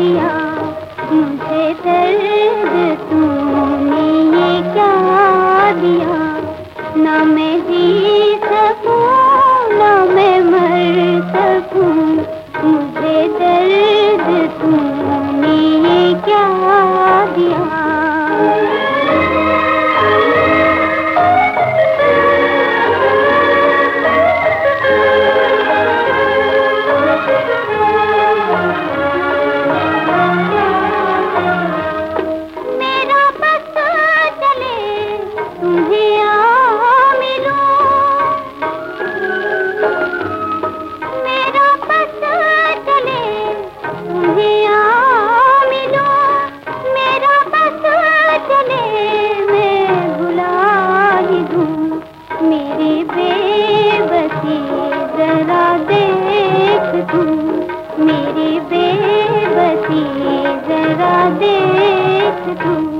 मुझे दर्द तूने ये क्या दिया? ना मैं जी ना मैं मर मुझे दर्द तू